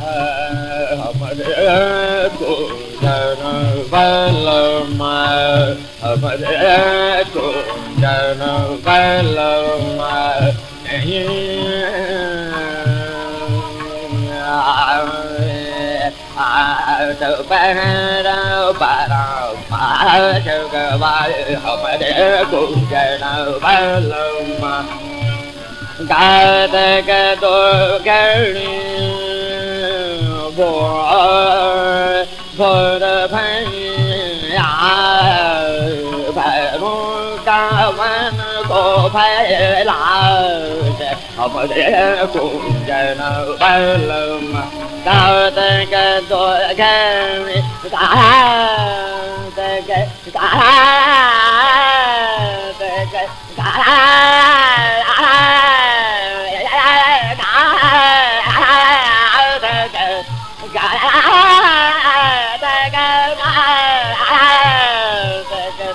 हमर जन भला हमर तूं जर भलोमार phật phán à phải muốn ca văn cô phải là học để cùng giờ nào bao lâu mà tao tên cái tôi cái ta tên cái ta tên cái ta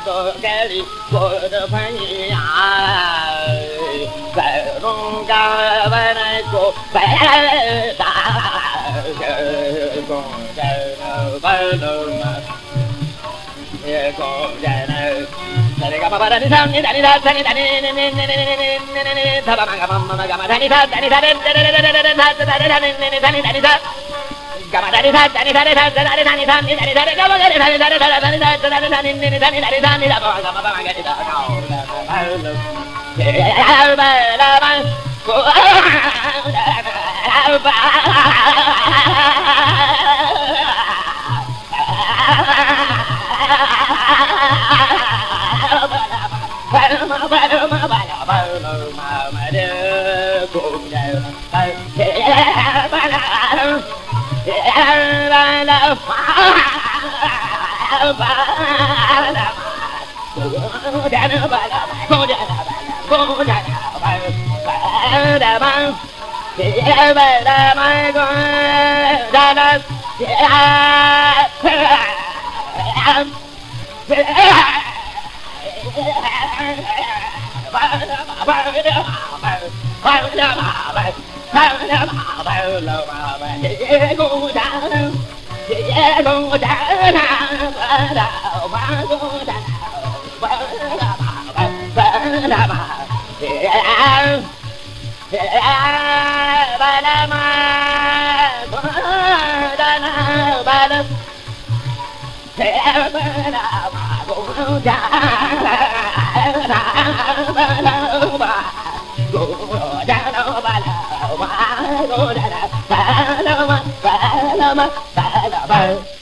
của được phải nhà về luôn ca bên này của bé ta con trời nào bên đường mà con trời nào Dari gama pada di sana, dari sana, dari dari ni ni ni ni ni ni ni ni ni Bye. Bye. Bye. ba ba ba ba ba